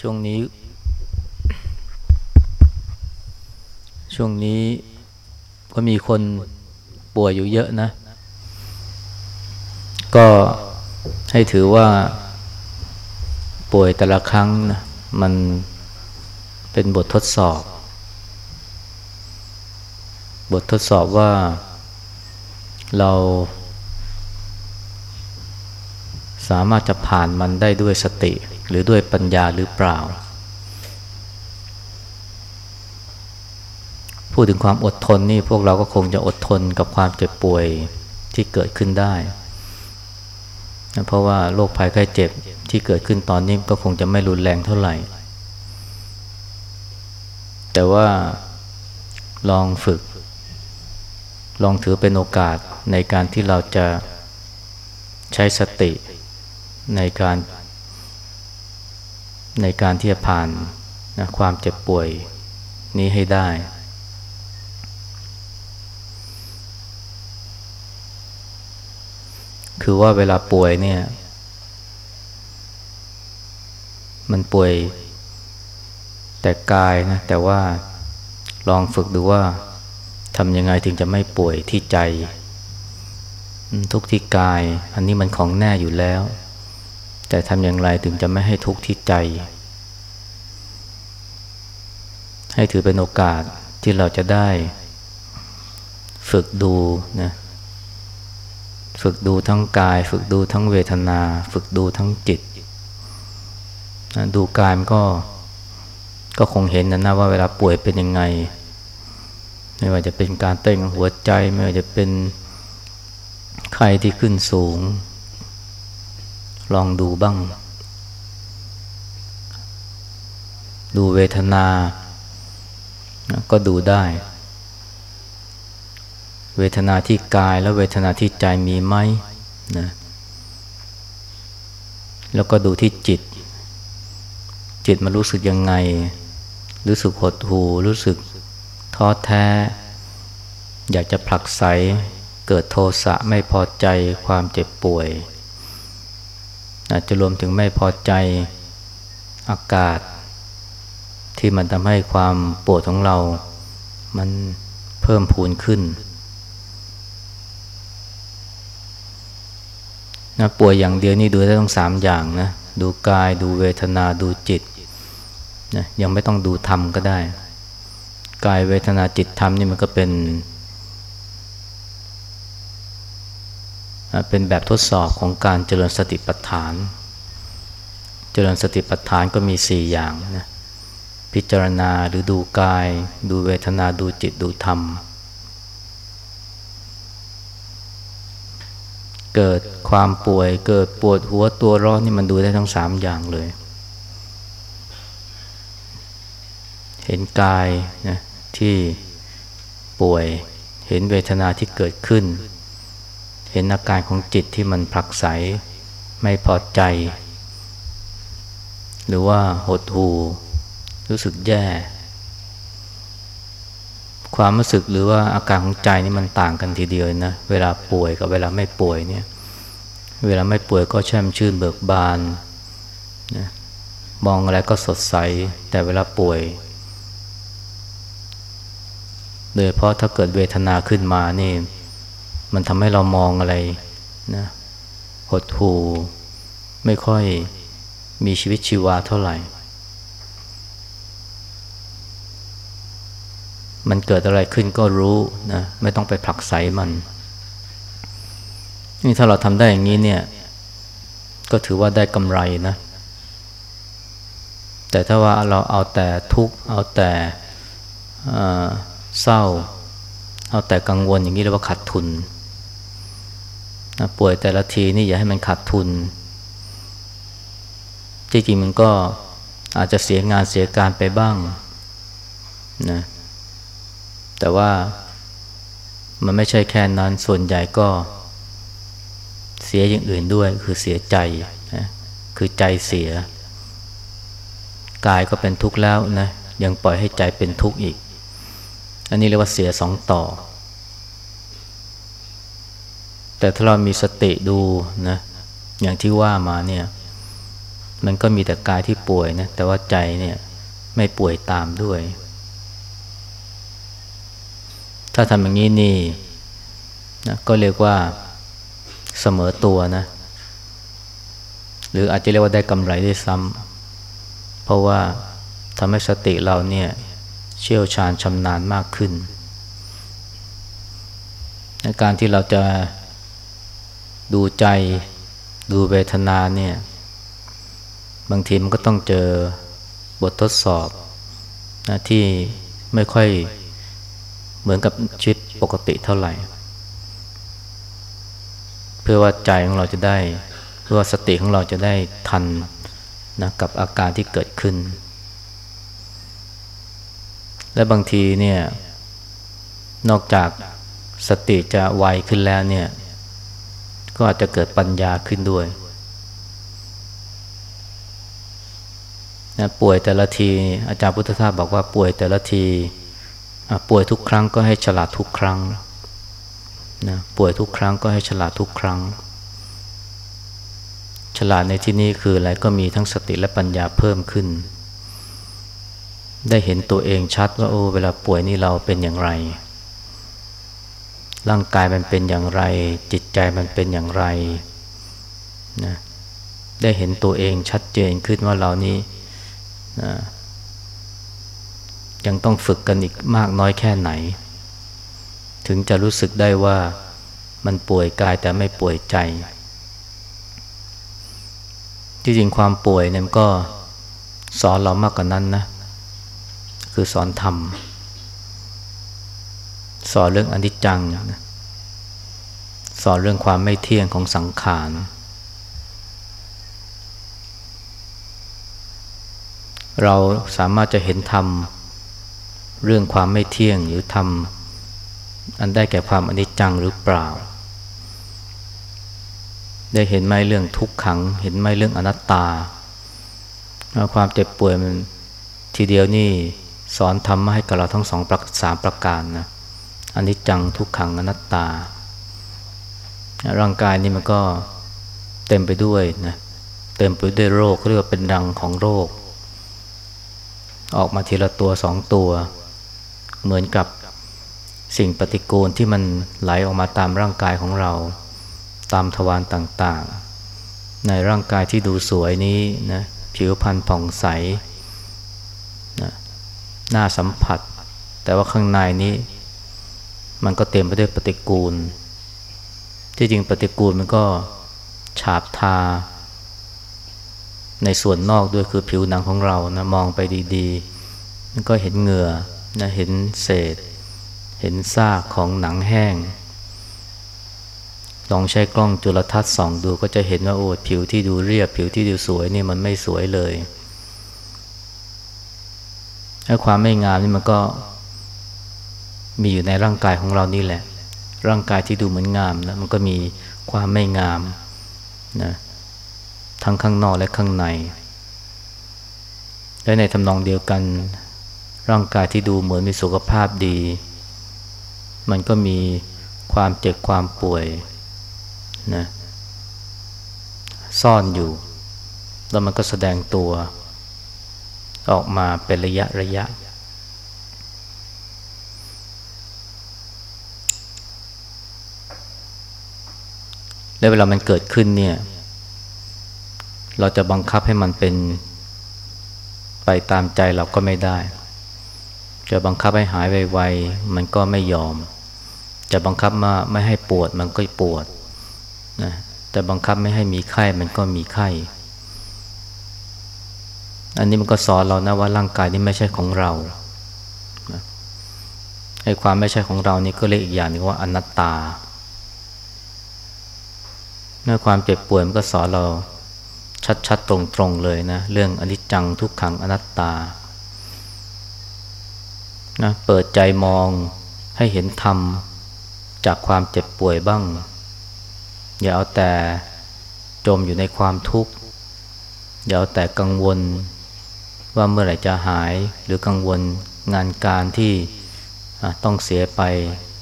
ช่วงนี้ ช่วงนี้ก็มีคนป่วยอยู่เยอะนะ ก็ให้ถือว่าป่วยแต่ละครั้งนะมันเป็นบททดสอบ บททดสอบว่าเรา สามารถจะผ่านมันได้ด้วยสติ หรือด้วยปัญญาหรือเปล่า พูดถึงความอดทนนี่พวกเราก็คงจะอดทนกับความเจ็บป่วยที่เกิดขึ้นได้ เพราะว่าโรคภัยไข้เจ็บที่เกิดขึ้นตอนนี้ก็คงจะไม่รุนแรงเท่าไหร่ แต่ว่าลองฝึก ลองถือเป็นโอกาสในการที่เราจะใช้สติในการ ในการที่จะผ่านนะความเจ็บป่วยนี้ให้ได้ คือว่าเวลาป่วยเนี่ย มันป่วยแต่กายนะ แต่ว่าลองฝึกดูว่าทำยังไงถึงจะไม่ป่วยที่ใจ ทุกที่กาย อันนี้มันของแน่อยู่แล้ว แต่ทำอย่างไรถึงจะไม่ให้ทุกข์ที่ใจ ให้ถือเป็นโอกาสที่เราจะได้ ฝึกดูนะฝึกดูทั้งกาย ฝึกดูทั้งเวทนา ฝึกดูทั้งจิตนะดูกายมันก็ก็คงเห็นนะนะว่าเวลาป่วยเป็นยังไง ไม่ว่าจะเป็นการเต้นหัวใจ ไม่ว่าจะเป็นไข้ที่ขึ้นสูง ลองดูบ้าง ดูเวทนา ก็ดูได้ เวทนาที่กายและเวทนาที่ใจมีไหมนะแล้วก็ดูที่จิต จิตมันรู้สึกยังไง รู้สึกหดหู รู้สึกท้อแท้ อยากจะผลักไส เกิดโทสะไม่พอใจความเจ็บป่วย อาจจะรวมถึงไม่พอใจอากาศ ที่มันทำให้ความปวดของเรา มันเพิ่มพูนขึ้นนะป่วยอย่างเดียวนี่ดูได้ต้องสามอย่างนะ ดูกายดูเวทนาดูจิตนะยังไม่ต้องดูธรรมก็ได้ กายเวทนาจิตธรรมนี่มันก็เป็น เป็นแบบทดสอบของการเจริญสติปัฏฐาน เจริญสติปัฏฐานก็มีสี่อย่างนะพิจารณาหรือดูกาย ดูเวทนาดูจิตดูธรรม เกิดความป่วยเกิดปวดหัวตัวร้อนนี่มันดูได้ทั้งสามอย่างเลย เห็นกายนะที่ป่วยเห็นเวทนาที่เกิดขึ้น เห็นอาการของจิตที่มันผลักไสไม่พอใจ หรือว่าหดหู่รู้สึกแย่ ความรู้สึกหรือว่าอาการของใจนี่มันต่างกันทีเดียวนะ เวลาป่วยกับเวลาไม่ป่วยเนี่ย เวลาไม่ป่วยก็แช่มชื่นเบิกบานนะมองอะไรก็สดใส แต่เวลาป่วย โดยเพราะถ้าเกิดเวทนาขึ้นมานี่ มันทำให้เรามองอะไรนะหดหู่ไม่ค่อยมีชีวิตชีวาเท่าไหร่ มันเกิดอะไรขึ้นก็รู้นะไม่ต้องไปผลักไสมัน นี่ถ้าเราทำได้อย่างนี้เนี่ย ก็ถือว่าได้กำไรนะ แต่ถ้าว่าเราเอาแต่ทุกข์เอาแต่เศร้า เอาแต่กังวลอย่างนี้เรียกว่าขาดทุน ป่วยแต่ละทีนี่อย่าให้มันขาดทุนจริงๆมันก็อาจจะเสียงานเสียการไปบ้างนะแต่ว่ามันไม่ใช่แค่นั้นส่วนใหญ่ก็เสียอย่างอื่นด้วย คือเสียใจนะคือใจเสีย กายก็เป็นทุกข์แล้วนะยังปล่อยให้ใจเป็นทุกข์อีก อันนี้เรียกว่าเสียสองต่อ แต่ถ้าเรามีสติดูนะอย่างที่ว่ามาเนี่ยมันก็มีแต่กายที่ป่วยนะแต่ว่าใจเนี่ยไม่ป่วยตามด้วย ถ้าทำอย่างนี้นี่นะก็เรียกว่าเสมอตัวนะ หรืออาจจะเรียกว่าได้กำไรได้ซ้ำเพราะว่าทำให้สติเราเนี่ยเชี่ยวชาญชำนาญมากขึ้น ในการที่เราจะ ดูใจ ดูเวทนาเนี่ย บางทีมันก็ต้องเจอบททดสอบนะที่ไม่ค่อยเหมือนกับชีวิตปกติเท่าไหร่ เพื่อว่าใจของเราจะได้ เพื่อว่าสติของเราจะได้ทันนะกับอาการที่เกิดขึ้น และบางทีเนี่ยนอกจากสติจะไวขึ้นแล้วเนี่ย ก็อาจจะเกิดปัญญาขึ้นด้วยนะป่วยแต่ละที อาจารย์พุทธทาสบอกว่าป่วยแต่ละทีป่วยทุกครั้งก็ให้ฉลาดทุกครั้งนะป่วยทุกครั้งก็ให้ฉลาดทุกครั้ง ฉลาดในที่นี้คืออะไรก็มีทั้งสติและปัญญาเพิ่มขึ้น ได้เห็นตัวเองชัดว่าโอ้เวลาป่วยนี่เราเป็นอย่างไร ร่างกายมันเป็นอย่างไร จิตใจมันเป็นอย่างไรนะได้เห็นตัวเองชัดเจนขึ้นว่าเรานี้นะยังต้องฝึกกันอีกมากน้อยแค่ไหน ถึงจะรู้สึกได้ว่ามันป่วยกายแต่ไม่ป่วยใจ ที่จริงความป่วยเนี่ยก็สอนเรามากกว่านั้นนะ คือสอนธรรม สอนเรื่องอนิจจังนะสอนเรื่องความไม่เที่ยงของสังขารเราสามารถจะเห็นธรรมเรื่องความไม่เที่ยงหรือธรรมอันได้แก่ความอนิจจังหรือเปล่า ได้เห็นไหมเรื่องทุกขัง เห็นไหมเรื่องอนัตตาความเจ็บป่วยมันทีเดียวนี่สอนธรรมมาให้กับเราทั้งสองประสามประการนะ อนิจจังทุกขังอนัตตา ร่างกายนี่มันก็เต็มไปด้วยนะเต็มไปด้วยโรคเรียกว่าเป็นรังของโรค ออกมาทีละตัวสองตัว เหมือนกับสิ่งปฏิกูลที่มันไหลออกมาตามร่างกายของเรา ตามทวารต่างๆ ในร่างกายที่ดูสวยนี้นะผิวพรรณผ่องใสนะหน้าสัมผัส แต่ว่าข้างในนี้ มันก็เต็มไปด้วยปฏิกูล ที่จริงปฏิกูลมันก็ฉาบทา ในส่วนนอกด้วยคือผิวหนังของเรานะมองไปดีๆ มันก็เห็นเหงื่อนะเห็นเศษ เห็นซากของหนังแห้ง ลองใช้กล้องจุลทรรศน์ส่องดูก็จะเห็นว่าโอ้ผิวที่ดูเรียบ ผิวที่ดูสวยนี่มันไม่สวยเลยถ้าความไม่งามนี่มันก็ มีอยู่ในร่างกายของเรานี่แหละ ร่างกายที่ดูเหมือนงามนะมันก็มีความไม่งามนะทั้งข้างนอกและข้างใน และในทำนองเดียวกัน ร่างกายที่ดูเหมือนมีสุขภาพดี มันก็มีความเจ็บความป่วยนะซ่อนอยู่ แล้วมันก็แสดงตัว ออกมาเป็นระยะระยะ และเวลามันเกิดขึ้นเนี่ย เราจะบังคับให้มันเป็นไปตามใจเราก็ไม่ได้ จะบังคับให้หายไวๆมันก็ไม่ยอม จะบังคับมาไม่ให้ปวดมันก็ปวดนะจะบังคับไม่ให้มีไข้มันก็มีไข้ อันนี้มันก็สอนเรานะว่าร่างกายนี้ไม่ใช่ของเราไอ้ความไม่ใช่ของเรานี่ก็เรียกอีกอย่างนึงว่าอนัตตา เมื่อความเจ็บป่วยมันก็สอนเราชัดๆ ตรงๆ เลยนะ เรื่องอนิจจังทุกขังอนัตตานะเปิดใจมองให้เห็นธรรมจากความเจ็บป่วยบ้าง อย่าเอาแต่จมอยู่ในความทุกข์ อย่าเอาแต่กังวล ว่าเมื่อไหร่จะหายหรือกังวลงานการที่ต้องเสียไป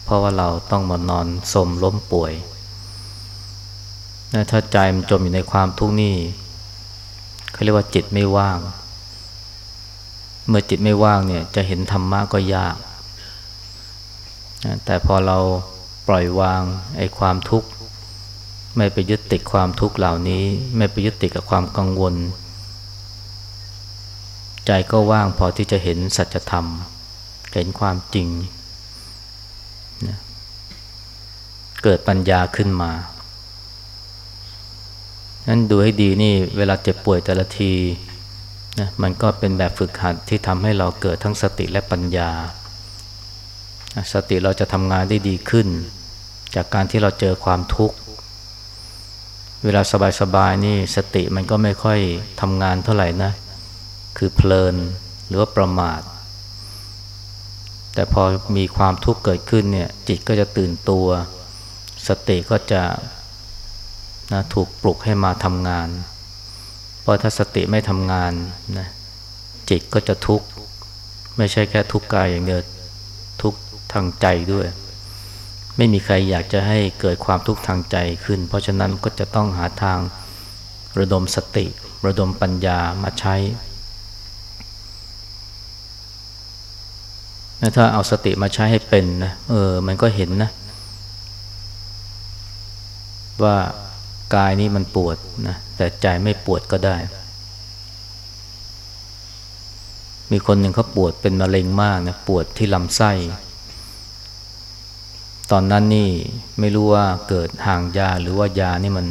เพราะว่าเราต้องมานอนสมล้มป่วย นะถ้าใจมันจมอยู่ในความทุกข์นี่เขาเรียกว่าจิตไม่ว่าง เมื่อจิตไม่ว่างเนี่ยจะเห็นธรรมะก็ยากแต่พอเราปล่อยวางไอ้ความทุกข์ ไม่ไปยึดติดความทุกข์เหล่านี้ ไม่ไปยึดติดกับความกังวล ใจก็ว่างพอที่จะเห็นสัจธรรม เห็นความจริงเกิดปัญญาขึ้นมา นั้นดูให้ดีนี่เวลาเจ็บป่วยแต่ละทีนะมันก็เป็นแบบฝึกหัดที่ทำให้เราเกิดทั้งสติและปัญญา สติเราจะทำงานได้ดีขึ้น จากการที่เราเจอความทุกข์ เวลาสบายๆนี่สติมันก็ไม่ค่อยทำงานเท่าไหร่นะ คือเพลินหรือว่าประมาท แต่พอมีความทุกข์เกิดขึ้นเนี่ยจิตก็จะตื่นตัว สติก็จะ นะถูกปลุกให้มาทำงาน เพราะถ้าสติไม่ทำงานนะจิตก็จะทุกข์ ไม่ใช่แค่ทุกข์กายอย่างเดียวทุกข์ทางใจด้วย ไม่มีใครอยากจะให้เกิดความทุกข์ทางใจขึ้น เพราะฉะนั้นก็จะต้องหาทางระดมสติ ระดมปัญญามาใช้ถ้าเอาสติมาใช้ให้เป็นนะเออ มันก็เห็นนะ ว่า กายนี้มันปวดนะแต่ใจไม่ปวดก็ได้ มีคนหนึ่งเขาปวดเป็นมะเร็งมากนะปวดที่ลำไส้ ตอนนั้นนี่ไม่รู้ว่าเกิดห่างยาหรือว่ายานี่มัน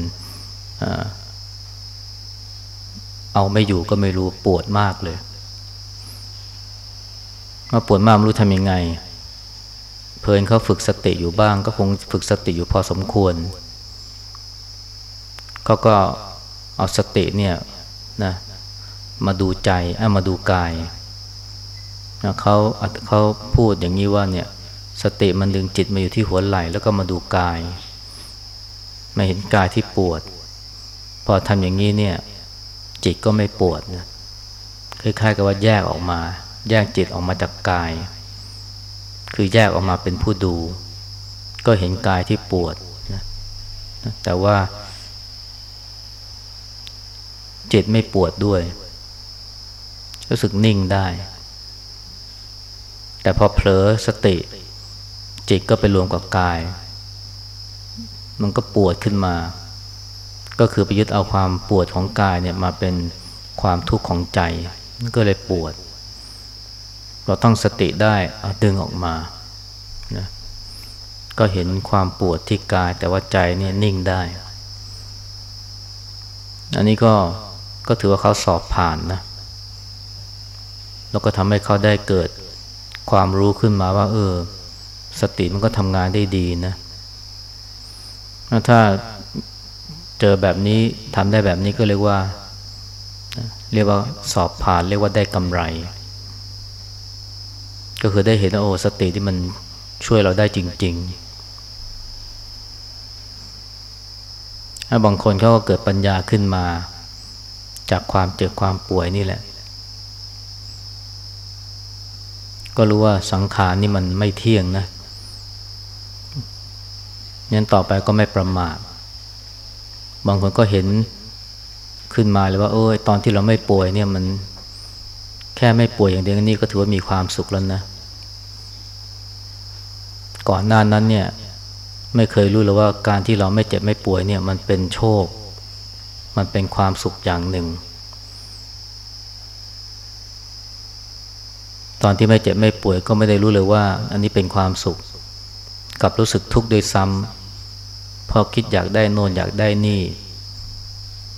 เอาไม่อยู่ก็ไม่รู้ปวดมากเลยมาปวดมากไม่รู้ทำยังไง เพลินเขาฝึกสติอยู่บ้าง ก็คงฝึกสติอยู่พอสมควร เขาก็เอาสติเนี่ยนะมาดูใจเอามาดูกายนะเขาเขาพูดอย่างนี้ว่าเนี่ยสติมันดึงจิตมาอยู่ที่หัวไหล่แล้วก็มาดูกาย มาเห็นกายที่ปวด พอทำอย่างนี้เนี่ย จิตก็ไม่ปวดนะคล้ายๆกับว่าแยกออกมา แยกจิตออกมาจากกาย คือแยกออกมาเป็นผู้ดู ก็เห็นกายที่ปวดนะแต่ว่า จิตไม่ปวดด้วย รู้สึกนิ่งได้ แต่พอเผลอสติ จิตก็ไปรวมกับกาย มันก็ปวดขึ้นมา ก็คือไปยึดเอาความปวดของกายเนี่ยมาเป็นความทุกข์ของใจก็เลยปวด เราต้องสติได้อดึงออกมานะก็เห็นความปวดที่กายแต่ว่าใจเนี่ยนิ่งได้ อันนี้ก็ ก็ถือว่าเขาสอบผ่านนะ แล้วก็ทำให้เขาได้เกิดความรู้ขึ้นมาว่า เออ สติมันก็ทำงานได้ดีนะถ้าเจอแบบนี้ทำได้แบบนี้ก็เรียกว่า เรียกว่าสอบผ่านเรียกว่าได้กำไร ก็คือได้เห็นโอ้สติที่มันช่วยเราได้จริง ๆถ้าบางคนเขาก็เกิดปัญญาขึ้นมา จากความเจ็บความป่วยนี่แหละ ก็รู้ว่าสังขารนี่มันไม่เที่ยงนะงั้นต่อไปก็ไม่ประมาทบางคนก็เห็นขึ้นมาเลยว่าโอ้ยตอนที่เราไม่ป่วยเนี่ยมันแค่ไม่ป่วยอย่างเดียวนี่ก็ถือว่ามีความสุขแล้วนะ ก่อนหน้านั้นเนี่ย ไม่เคยรู้เลยว่าการที่เราไม่เจ็บไม่ป่วยเนี่ย มันเป็นโชค มันเป็นความสุขอย่างหนึ่ง ตอนที่ไม่เจ็บไม่ป่วยก็ไม่ได้รู้เลยว่า อันนี้เป็นความสุข กับรู้สึกทุกข์โดยซ้ำพอคิดอยากได้โน่นอยากได้นี่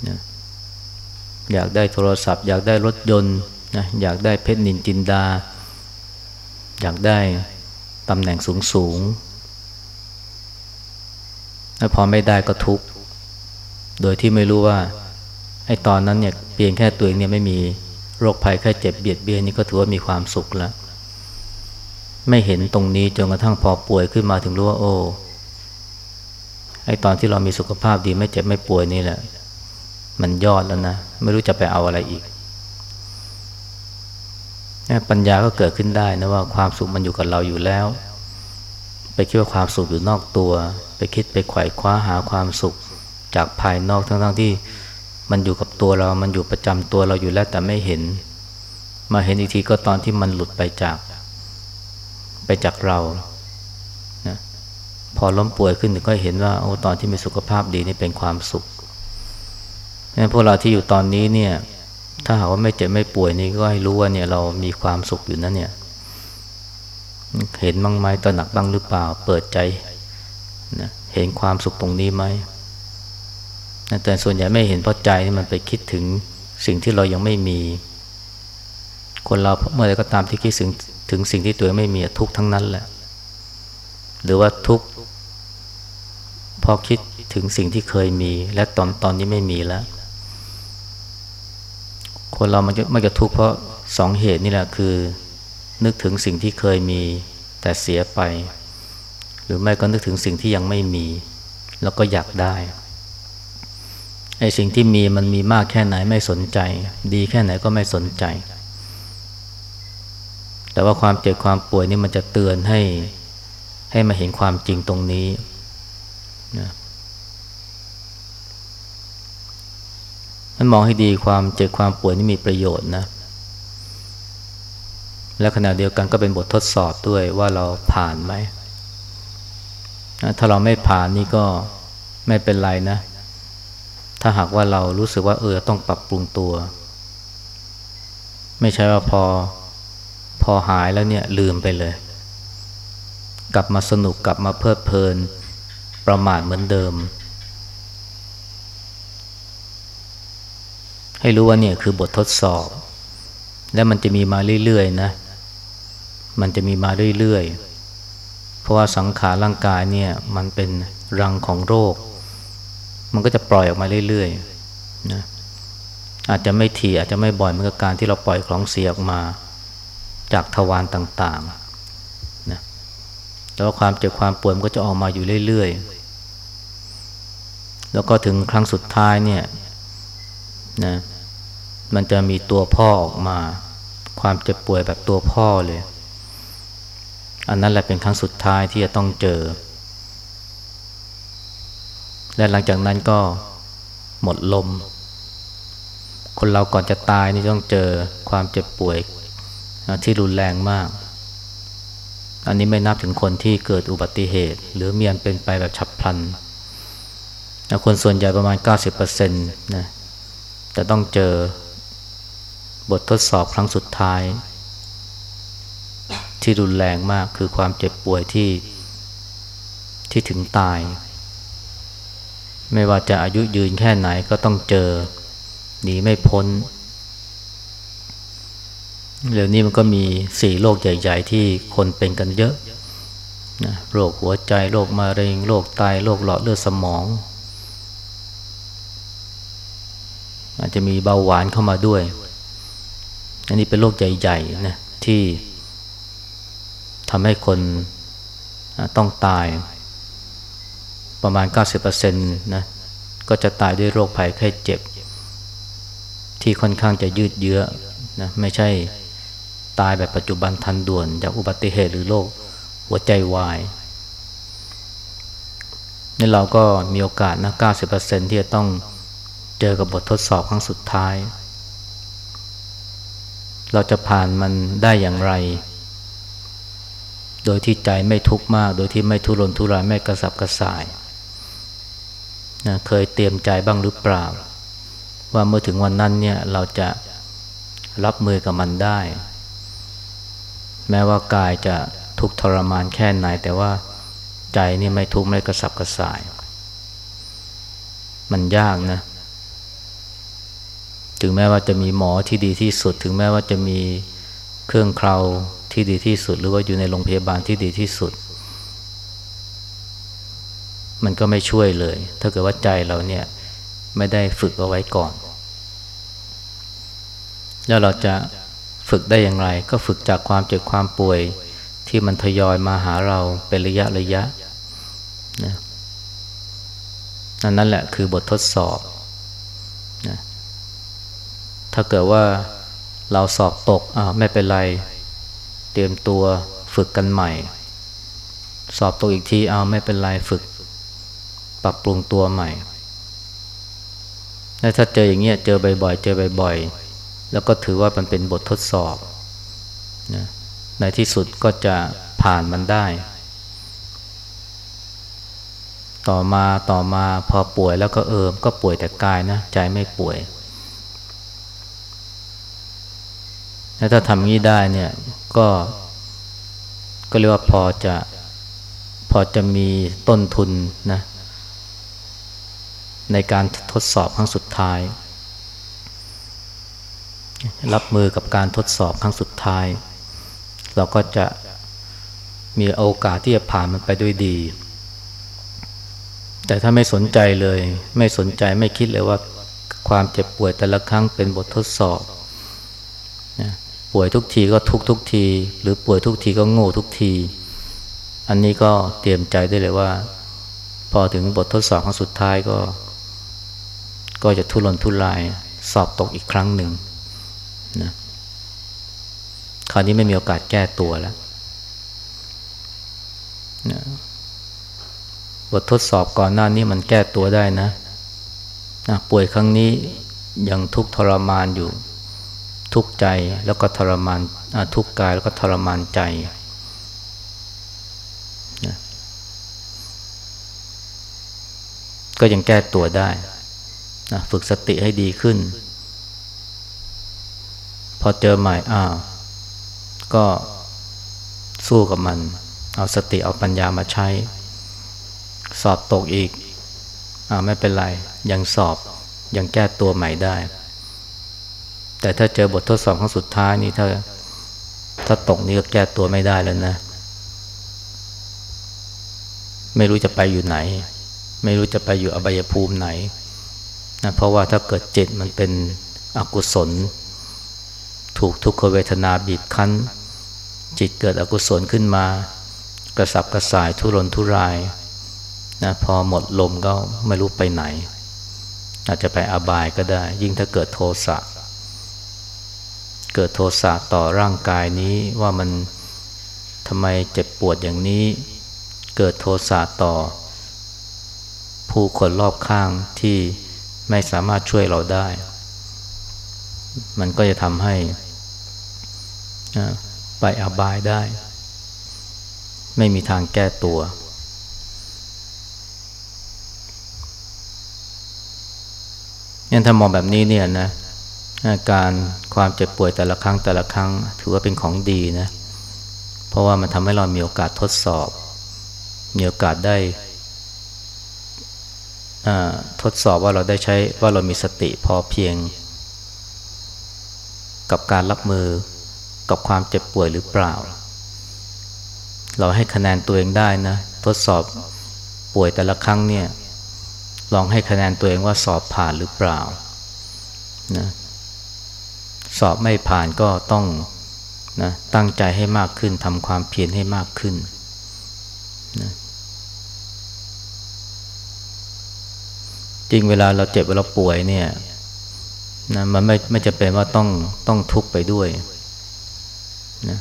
นะอยากได้โทรศัพท์ อยากได้รถยนต์นะอยากได้เพชรนินจินดา อยากได้ตำแหน่งสูงสูงแล้วพอไม่ได้ก็ทุกข์ โดยที่ไม่รู้ว่าไอ้ตอนนั้นเนี่ยเพียงแค่ตัวเองเนี่ยไม่มีโรคภัยแค่เจ็บเบียดเบียนนี่ก็ถือว่ามีความสุขแล้ว ไม่เห็นตรงนี้จนกระทั่งพอป่วยขึ้นมาถึงรู้ว่าโอ้ไอ้ตอนที่เรามีสุขภาพดีไม่เจ็บไม่ป่วยนี่แหละ มันยอดแล้วนะ ไม่รู้จะไปเอาอะไรอีกปัญญาก็เกิดขึ้นได้นะว่าความสุขมันอยู่กับเราอยู่แล้ว ไปคิดว่าความสุขอยู่นอกตัว ไปคิดไปไขว่คว้าหาความสุข จากภายนอกทั้งๆทที่มันอยู่กับตัวเรา มันอยู่ประจำตัวเราอยู่แล้วแต่ไม่เห็น มาเห็นอีกทีก็ตอนที่มันหลุดไปจาก ไปจากเรานะพอล้มป่วยขึ้นก็เห็นว่าโอ้ตอนที่มีสุขภาพดีนี่เป็นความสุขงั้นพวกเราที่อยู่ตอนนี้เนี่ย ถ้าหากว่าไม่เจ็บไม่ป่วยนี่ก็ให้รู้ว่าเนี่ยเรามีความสุขอยู่นะเนี่ย เห็นบ้างไหมตระหนักบ้างหรือเปล่า เปิดใจนะเห็นความสุขตรงนี้ไหม แต่ส่วนใหญ่ไม่เห็นเพราะใจนี่มันไปคิดถึงสิ่งที่เรายังไม่มี คนเราเมื่อไรก็ตามที่คิดถึงถึงสิ่งที่ตัวไม่มีทุกทั้งนั้นแหละ หรือว่าทุกพอคิดถึงสิ่งที่เคยมี และตอนตอนนี้ไม่มีแล้ว คนเรามันจะไม่จะทุกข์เพราะสองเหตุนี่แหละคือ นึกถึงสิ่งที่เคยมี แต่เสียไป หรือไม่ก็นึกถึงสิ่งที่ยังไม่มี แล้วก็อยากได้ ไอ้สิ่งที่มีมันมีมากแค่ไหนไม่สนใจ ดีแค่ไหนก็ไม่สนใจ แต่ว่าความเจ็บความป่วยนี่มันจะเตือนให้ให้มาเห็นความจริงตรงนี้นะมันมองให้ดีความเจ็บความป่วยนี่มีประโยชน์นะ และขณะเดียวกันก็เป็นบททดสอบด้วยว่าเราผ่านไหม ถ้าเราไม่ผ่านนี่ก็ไม่เป็นไรนะ ถ้าหากว่าเรารู้สึกว่าเออต้องปรับปรุงตัว ไม่ใช่ว่าพอพอหายแล้วเนี่ยลืมไปเลย กลับมาสนุกกลับมาเพลิดเพลิน ประมาทเหมือนเดิม ให้รู้ว่าเนี่ยคือบททดสอบ และมันจะมีมาเรื่อยๆนะ มันจะมีมาเรื่อยๆ เพราะว่าสังขารร่างกายเนี่ยมันเป็นรังของโรค มันก็จะปล่อยออกมาเรื่อยๆนะอาจจะไม่ทีอาจจะไม่บ่อยเหมือนกับการที่เราปล่อยของเสียออกมา จากทวารต่างๆนะแต่ว่าความเจ็บความปวดมันก็จะออกมาอยู่เรื่อยๆ แล้วก็ถึงครั้งสุดท้ายเนี่ยนะมันจะมีตัวพ่อออกมา ความเจ็บป่วยแบบตัวพ่อเลย อันนั้นแหละเป็นครั้งสุดท้ายที่จะต้องเจอ และหลังจากนั้นก็หมดลม คนเราก่อนจะตายนี่ต้องเจอความเจ็บป่วยที่รุนแรงมาก อันนี้ไม่นับถึงคนที่เกิดอุบัติเหตุ หรือเมียนเป็นไปแบบฉับพลันคนส่วนใหญ่ประมาณ 90%นะจะต้องเจอบททดสอบครั้งสุดท้าย ที่รุนแรงมากคือความเจ็บป่วยที่ที่ถึงตาย ไม่ว่าจะอายุยืนแค่ไหนก็ต้องเจอหนีไม่พ้นเดี๋ยวนี้มันก็มีสี่โรคใหญ่ ๆ ที่คนเป็นกันเยอะนะโรคหัวใจโรคมะเร็งโรคไตโรคหลอดเลือดสมอง อาจจะมีเบาหวานเข้ามาด้วย อันนี้เป็นโรคใหญ่ๆนะที่ทำให้คนต้องตาย ประมาณ 90%นะก็จะตายด้วยโรคภัยไข้เจ็บ ที่ค่อนข้างจะยืดเยื้อนะไม่ใช่ตายแบบปัจจุบันทันด่วน จากอุบัติเหตุหรือโรคหัวใจวายนี่เราก็มีโอกาสนะ 90%ที่จะต้องเจอกับบททดสอบครั้งสุดท้าย เราจะผ่านมันได้อย่างไร โดยที่ใจไม่ทุกข์มาก โดยที่ไม่ทุรนทุรายไม่กระสับกระส่าย นะเคยเตรียมใจบ้างหรือเปล่า ว่าเมื่อถึงวันนั้นเนี่ยเราจะรับมือกับมันได้ แม้ว่ากายจะทุกทรมานแค่ไหน แต่ว่าใจนี่ไม่ทุกข์ไม่กระสับกระส่าย มันยากนะ ถึงแม้ว่าจะมีหมอที่ดีที่สุด ถึงแม้ว่าจะมีเครื่องเคราที่ดีที่สุด หรือว่าอยู่ในโรงพยาบาลที่ดีที่สุด มันก็ไม่ช่วยเลย ถ้าเกิดว่าใจเราเนี่ยไม่ได้ฝึกเอาไว้ก่อน แล้วเราจะฝึกได้อย่างไร ก็ฝึกจากความเจ็บความป่วยที่มันทยอยมาหาเราเป็นระยะระยะนะนั่นแหละคือบททดสอบนะถ้าเกิดว่าเราสอบตกอ่าไม่เป็นไร เตรียมตัวฝึกกันใหม่ สอบตกอีกทีเอาไม่เป็นไรฝึก ปรับปรุงตัวใหม่และถ้าเจออย่างเงี้ยเจอบ่อยๆ เจอบ่อยๆ แล้วก็ถือว่ามันเป็นบททดสอบนะในที่สุดก็จะผ่านมันได้ ต่อมาต่อมาพอป่วยแล้วก็เอิมก็ป่วยแต่กายนะใจไม่ป่วย ถ้าทำงี้ได้เนี่ยก็ก็เรียกว่าพอจะพอจะมีต้นทุนนะ ในการทดสอบครั้งสุดท้าย รับมือกับการทดสอบครั้งสุดท้าย เราก็จะมีโอกาสที่จะผ่านมันไปด้วยดี แต่ถ้าไม่สนใจเลย ไม่สนใจไม่คิดเลยว่าความเจ็บป่วยแต่ละครั้งเป็นบททดสอบนะป่วยทุกทีก็ทุกทุกที หรือป่วยทุกทีก็โง่ทุกที อันนี้ก็เตรียมใจได้เลยว่า พอถึงบททดสอบครั้งสุดท้ายก็ ก็จะทุรนทุรายสอบตกอีกครั้งหนึ่งนะคราวนี้ไม่มีโอกาสแก้ตัวแล้วนะบททดสอบก่อนหน้านี้มันแก้ตัวได้นะนะป่วยครั้งนี้ยังทุกทรมานอยู่ ทุกใจแล้วก็ทรมานทุกกายแล้วก็ทรมานใจนะก็ยังแก้ตัวได้ นะฝึกสติให้ดีขึ้น พอเจอใหม่อ้าวก็สู้กับมัน เอาสติเอาปัญญามาใช้ สอบตกอีกอ่าไม่เป็นไร ยังสอบยังแก้ตัวใหม่ได้ แต่ถ้าเจอบททดสอบครั้งสุดท้ายนี่ถ้าถ้าตกนี่ก็แก้ตัวไม่ได้แล้วนะ ไม่รู้จะไปอยู่ไหน ไม่รู้จะไปอยู่อบายภูมิไหน นะเพราะว่าถ้าเกิดจิตมันเป็นอกุศล ถูกทุกขเวทนาบีบคั้น จิตเกิดอกุศลขึ้นมา กระสับกระส่ายทุรนทุรายนะพอหมดลมก็ไม่รู้ไปไหน อาจจะไปอบายก็ได้ ยิ่งถ้าเกิดโทสะเกิดโทสะต่อร่างกายนี้ว่ามันทำไมเจ็บปวดอย่างนี้ เกิดโทสะต่อ ผู้คนรอบข้างที่ ไม่สามารถช่วยเราได้ มันก็จะทำให้ไปอบายได้ ไม่มีทางแก้ตัว ยันถ้ามองแบบนี้เนี่ยนะการความเจ็บป่วยแต่ละครั้งแต่ละครั้ง ถือว่าเป็นของดีนะ เพราะว่ามันทำให้เรามีโอกาสทดสอบ มีโอกาสได้ ทดสอบว่าเราได้ใช้ว่าเรามีสติพอเพียง กับการรับมือกับความเจ็บป่วยหรือเปล่า เราให้คะแนนตัวเองได้นะทดสอบป่วยแต่ละครั้งเนี่ยลองให้คะแนนตัวเองว่าสอบผ่านหรือเปล่านะสอบไม่ผ่านก็ต้องนะตั้งใจให้มากขึ้นทำความเพียรให้มากขึ้นนะ จริงเวลาเราเจ็บเวลาป่วยเนี่ยนะมันไม่ไม่จะเป็นว่าต้องต้องทุกข์ไปด้วยนะ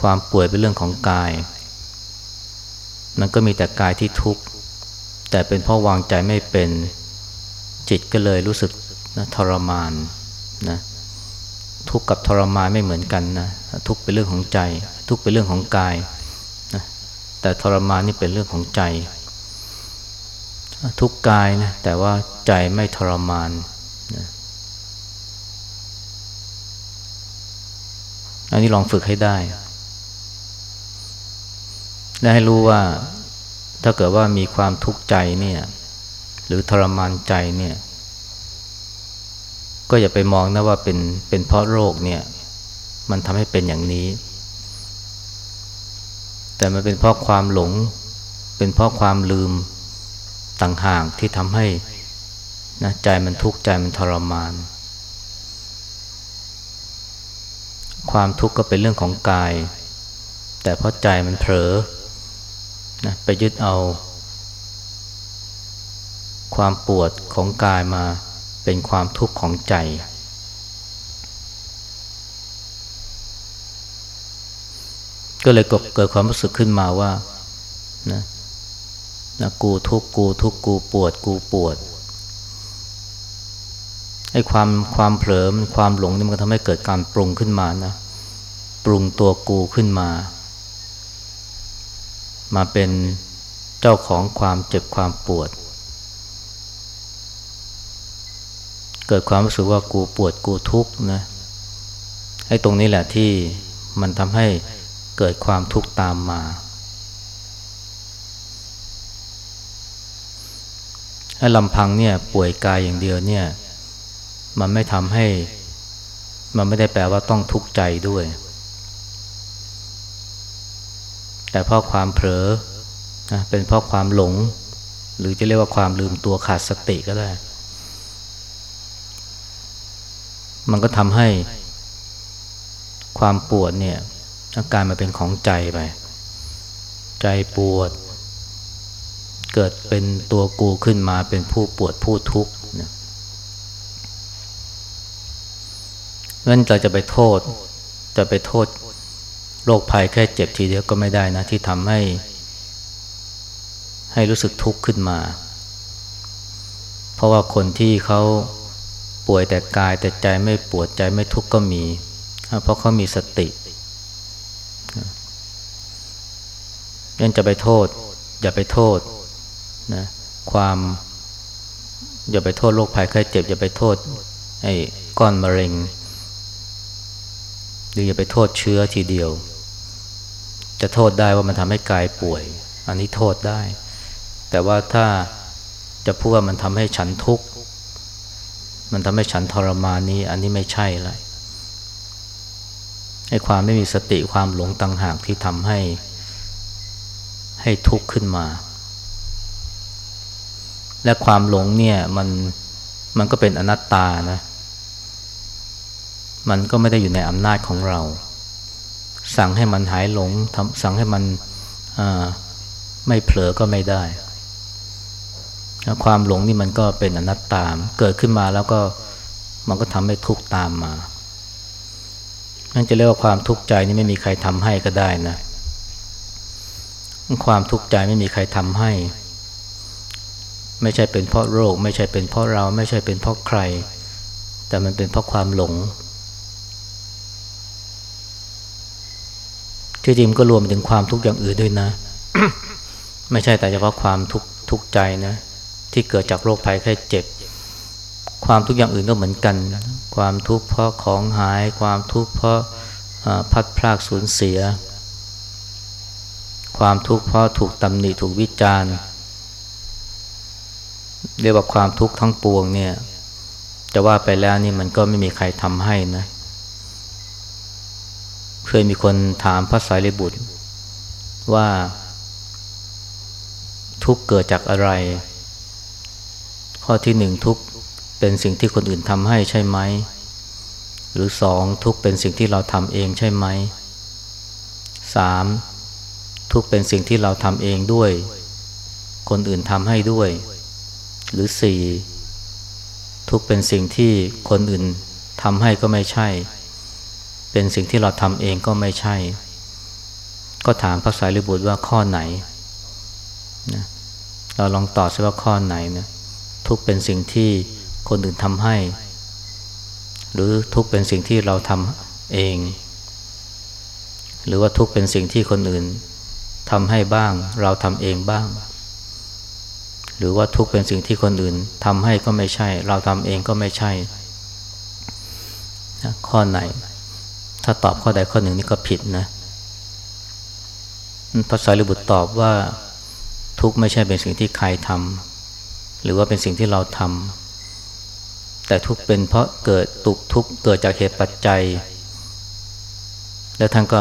ความป่วยเป็นเรื่องของกาย มันก็มีแต่กายที่ทุกข์แต่เป็นเพราะวางใจไม่เป็นจิตก็เลยรู้สึกนะทรมานนะทุกข์กับทรมานไม่เหมือนกันนะทุกข์เป็นเรื่องของใจ ทุกข์เป็นเรื่องของกายนะแต่ทรมานนี่เป็นเรื่องของใจ ทุกกายนะแต่ว่าใจไม่ทรมานนะอันนี้ลองฝึกให้ได้ และให้รู้ว่าถ้าเกิดว่ามีความทุกข์ใจเนี่ย หรือทรมานใจเนี่ย ก็อย่าไปมองนะว่าเป็นเป็นเพราะโรคเนี่ย มันทำให้เป็นอย่างนี้ แต่มันเป็นเพราะความหลง เป็นเพราะความลืม ต่างหากที่ทำให้นะใจมันทุกข์ใจมันทรมาน ความทุกข์ก็เป็นเรื่องของกาย แต่เพราะใจมันเผลอนะไปยึดเอา ความปวดของกายมาเป็นความทุกข์ของใจ ก็เลยเกิดความรู้สึกขึ้นมาว่านะ นะกูทุกข์กูทุกข์กูปวดกูปวดให้ความความเผลอความหลงนี่มันก็ทำให้เกิดการปรุงขึ้นมานะ ปรุงตัวกูขึ้นมา มาเป็นเจ้าของความเจ็บความปวด เกิดความรู้สึกว่ากูปวดกูทุกข์นะไอ้ตรงนี้แหละที่มันทำให้เกิดความทุกข์ตามมา ถ้าลำพังเนี่ยป่วยกายอย่างเดียวเนี่ย มันไม่ทำให้ มันไม่ได้แปลว่าต้องทุกข์ใจด้วย แต่เพราะความเผลอนะเป็นเพราะความหลง หรือจะเรียกว่าความลืมตัวขาดสติก็ได้ มันก็ทำให้ความปวดเนี่ยอาการมาเป็นของใจไป ใจปวด เกิดเป็นตัวกูขึ้นมาเป็นผู้ปวดผู้ทุกข์นะงั้นเราจะไปโทษ จะไปโทษโรคภัยแค่เจ็บทีเดียวก็ไม่ได้นะ ที่ทำให้ ให้รู้สึกทุกข์ขึ้นมา เพราะว่าคนที่เขาป่วยแต่กายแต่ใจไม่ปวดใจไม่ทุกข์ก็มี เพราะเขามีสติยังจะไปโทษ อย่าไปโทษ นะความอย่าไปโทษโรคภัยไข้เจ็บ อย่าไปโทษไอ้ก้อนมะเร็ง หรืออย่าไปโทษเชื้อทีเดียว จะโทษได้ว่ามันทำให้กายป่วย อันนี้โทษได้ แต่ว่าถ้าจะพูดว่ามันทำให้ฉันทุกข์ มันทำให้ฉันทรมานนี้ อันนี้ไม่ใช่เลยไอ้ความไม่มีสติความหลงต่างหากที่ทำให้ให้ทุกข์ขึ้นมา และความหลงเนี่ยมันมันก็เป็นอนัตตานะ มันก็ไม่ได้อยู่ในอำนาจของเรา สั่งให้มันหายหลงทำสั่งให้มันไม่เผลอก็ไม่ได้ความหลงนี่มันก็เป็นอนัตตาเกิดขึ้นมาแล้วก็มันก็ทำให้ทุกข์ตามมานั่นจะเรียกว่าความทุกข์ใจนี่ไม่มีใครทำให้ก็ได้นะ ความทุกข์ใจไม่มีใครทำให้ ไม่ใช่เป็นเพราะโรค ไม่ใช่เป็นเพราะเราไม่ใช่เป็นเพราะใคร แต่มันเป็นเพราะความหลง ที่จริงก็รวมถึงความทุกข์อย่างอื่นด้วยนะ ไม่ใช่แต่เฉพาะความทุกข์ทุกใจนะ ที่เกิดจากโรคภัยแค่เจ็บ ความทุกอย่างอื่นก็เหมือนกัน ความทุกข์เพราะของหาย ความทุกข์เพราะพัดพลากสูญเสีย ความทุกข์เพราะถูกตำหนิถูกวิจารณ์ เรียกว่าความทุกข์ทั้งปวงเนี่ยจะว่าไปแล้วนี่มันก็ไม่มีใครทำให้นะ เคยมีคนถามพระสายรีบุตร ว่า ทุกเกิดจากอะไร ข้อที่หนึ่งทุกเป็นสิ่งที่คนอื่นทำให้ใช่ไหม หรือสองทุกเป็นสิ่งที่เราทำเองใช่ไหมสามทุกเป็นสิ่งที่เราทำเองด้วย คนอื่นทำให้ด้วย หรือสี่ทุกเป็นสิ่งที่คนอื่นทำให้ก็ไม่ใช่ เป็นสิ่งที่เราทำเองก็ไม่ใช่ ก็ถามพระสายรบุตรว่าข้อไหนนะเราลองตอบซิว่าข้อไหนนะทุกเป็นสิ่งที่คนอื่นทำให้ หรือทุกเป็นสิ่งที่เราทำเอง หรือว่าทุกเป็นสิ่งที่คนอื่นทำให้บ้าง เราทำเองบ้าง หรือว่าทุกเป็นสิ่งที่คนอื่นทำให้ก็ไม่ใช่ เราทำเองก็ไม่ใช่ข้อไหน ถ้าตอบข้อใดข้อหนึ่งนี่ก็ผิดนะพระสารีบุตรตอบว่าทุกไม่ใช่เป็นสิ่งที่ใครทำหรือว่าเป็นสิ่งที่เราทำแต่ทุกเป็นเพราะเกิดตุกทุกเกิดจากเหตุปัจจัย แล้วท่านก็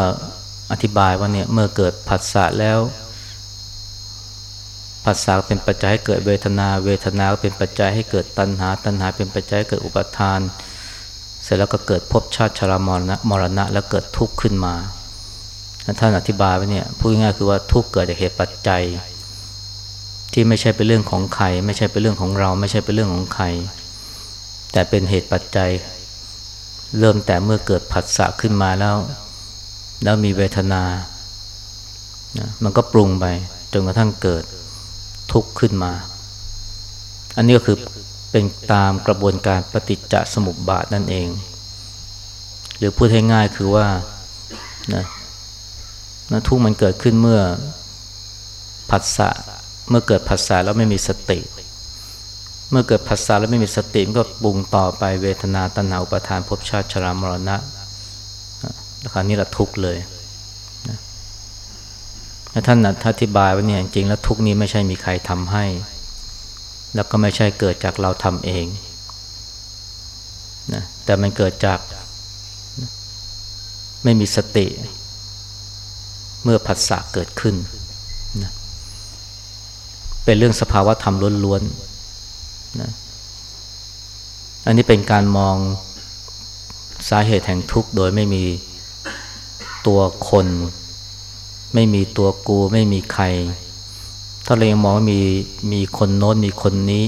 อธิบายว่าเนี่ยเมื่อเกิดผัสสะแล้ว ผัสสะเป็นปัจจัยให้เกิดเวทนา เวทนาเป็นปัจจัยให้เกิดตัณหา ตัณหาเป็นปัจจัยให้เกิดอุปทาน เสร็จแล้วก็เกิดภพชาติชรามรณะมรณะ แล้วเกิดทุกข์ขึ้นมาท่านอธิบายไว่าเนี่ยพูดง่ายๆคือว่าทุกข์เกิดจากเหตุปัจจัย ที่ไม่ใช่เป็นเรื่องของใครไม่ใช่เป็นเรื่องของเรา ไม่ใช่เป็นเรื่องของใคร แต่เป็นเหตุปัจจัย เริ่มแต่เมื่อเกิดผัสสะขึ้นมาแล้ว แล้วมีเวทนานะมันก็ปรุงไปจนกระทั่งเกิด ทุกข์ขึ้นมา อันนี้ก็คือเป็นตามกระบวนการปฏิจจสมุปบาทนั่นเอง หรือพูดให้ง่ายคือว่านะนะทุกข์มันเกิดขึ้นเมื่อผัสสะเมื่อเกิดผัสสะแล้วไม่มีสติ เมื่อเกิดผัสสะแล้วไม่มีสติมันก็ปรุงต่อไปเวทนาตัณหาอุปาทานภพชาติชรามรณะแล้วคราวนี้ละทุกข์เลย ท่านอธิบายว่าเนี่ยจริงแล้วทุกนี้ไม่ใช่มีใครทำให้ แล้วก็ไม่ใช่เกิดจากเราทำเองนะแต่มันเกิดจากไม่มีสติ เมื่อผัสสะเกิดขึ้นนะเป็นเรื่องสภาวะธรรมล้วนๆนะอันนี้เป็นการมองสาเหตุแห่งทุกข์โดยไม่มีตัวคน ไม่มีตัวกูไม่มีใคร ถ้าเรายังมองว่ามีมีคนโน้นมีคนนี้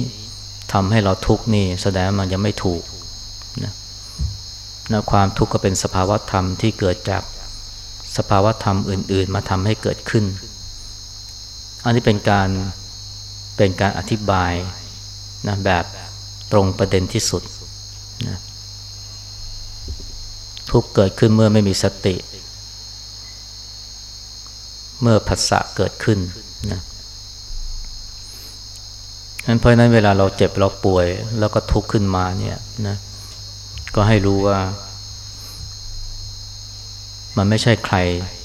ทำให้เราทุกข์นี่แสดงมันยังไม่ถูกนะนะความทุกข์ก็เป็นสภาวะธรรมที่เกิดจากสภาวะธรรมอื่น ๆ มาทำให้เกิดขึ้น อันนี้เป็นการเป็นการอธิบายนะแบบตรงประเด็นที่สุดนะทุกเกิดขึ้นเมื่อไม่มีสติ เมื่อผัสสะเกิดขึ้นนะเพราะนั้นเวลาเราเจ็บเราป่วย แล้วก็ทุกข์ขึ้นมาเนี่ยนะก็ให้รู้ว่า มันไม่ใช่ใคร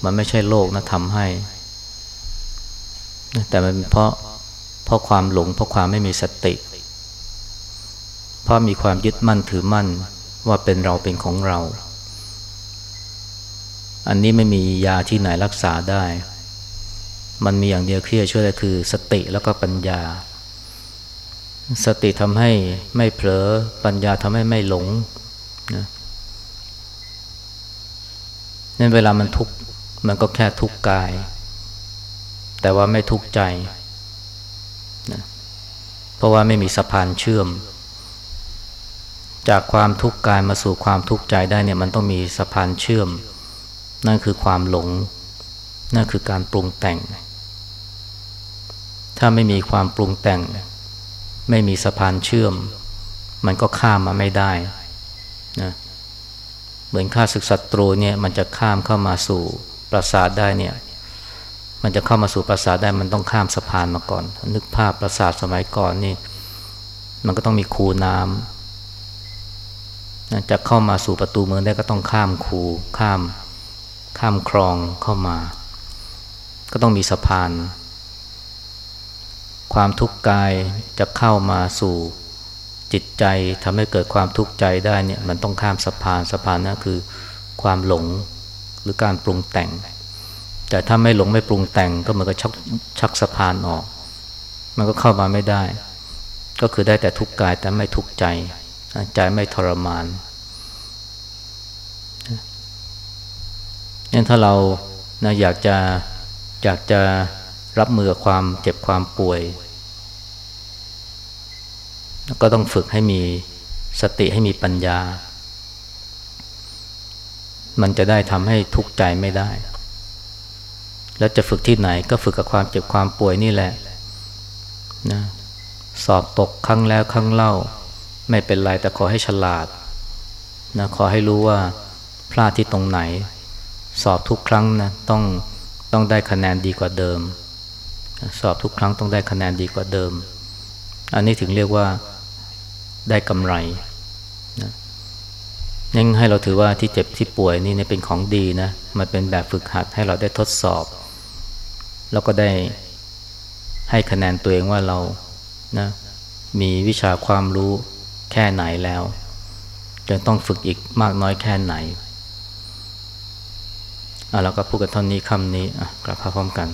มันไม่ใช่โลกนะทำให้ แต่มันเพราะเพราะความหลง เพราะความไม่มีสติ เพราะมีความยึดมั่นถือมั่นว่าเป็นเราเป็นของเรา อันนี้ไม่มียาที่ไหนรักษาได้ มันมีอย่างเดียวที่จะช่วยได้คือสติแล้วก็ปัญญา สติทำให้ไม่เผลอปัญญาทำให้ไม่หลงนะนั่นเวลามันทุกข์มันก็แค่ทุกข์กาย แต่ว่าไม่ทุกข์ใจนะเพราะว่าไม่มีสะพานเชื่อม จากความทุกข์กายมาสู่ความทุกข์ใจได้เนี่ยมันต้องมีสะพานเชื่อม นั่นคือความหลง นั่นคือการปรุงแต่ง ถ้าไม่มีความปรุงแต่ง ไม่มีสะพานเชื่อม มันก็ข้ามมาไม่ได้นะเหมือนข้าศึกศัตรูเนี่ยมันจะข้ามเข้ามาสู่ปราสาทได้เนี่ยมันจะเข้ามาสู่ปราสาทได้มันต้องข้ามสะพานมาก่อน นึกภาพปราสาทสมัยก่อนนี่ มันก็ต้องมีคูน้ำจะเข้ามาสู่ประตูเมืองได้ก็ต้องข้ามคูข้ามข้ามคลองเข้ามา ก็ต้องมีสะพาน ความทุกข์กายจะเข้ามาสู่จิตใจทำให้เกิดความทุกข์ใจได้เนี่ยมันต้องข้ามสะพานสะพานนั่นคือความหลงหรือการปรุงแต่ง แต่ถ้าไม่หลงไม่ปรุงแต่งก็เหมือนกับชักชักสะพานออก มันก็เข้ามาไม่ได้ ก็คือได้แต่ทุกข์กายแต่ไม่ทุกข์ใจ ใจไม่ทรมานนี่ถ้าเรานะอยากจะอยากจะ รับมือกับความเจ็บความป่วย ก็ต้องฝึกให้มีสติให้มีปัญญา มันจะได้ทำให้ทุกข์ใจไม่ได้ แล้วจะฝึกที่ไหนก็ฝึกกับความเจ็บความป่วยนี่แหละนะสอบตกครั้งแล้วครั้งเล่า ไม่เป็นไรแต่ขอให้ฉลาดนะขอให้รู้ว่าพลาดที่ตรงไหน สอบทุกครั้งนะต้องต้องได้คะแนนดีกว่าเดิม สอบทุกครั้งต้องได้คะแนนดีกว่าเดิม อันนี้ถึงเรียกว่าได้กำไรนะยังให้เราถือว่าที่เจ็บที่ป่วยนี่เป็นของดีนะมันเป็นแบบฝึกหัดให้เราได้ทดสอบ แล้วก็ได้ให้คะแนนตัวเองว่าเรานะมีวิชาความรู้แค่ไหนแล้วจะต้องฝึกอีกมากน้อยแค่ไหนอะเราก็พูดกันท่อนนี้คำนี้อะกลับพร้อมกัน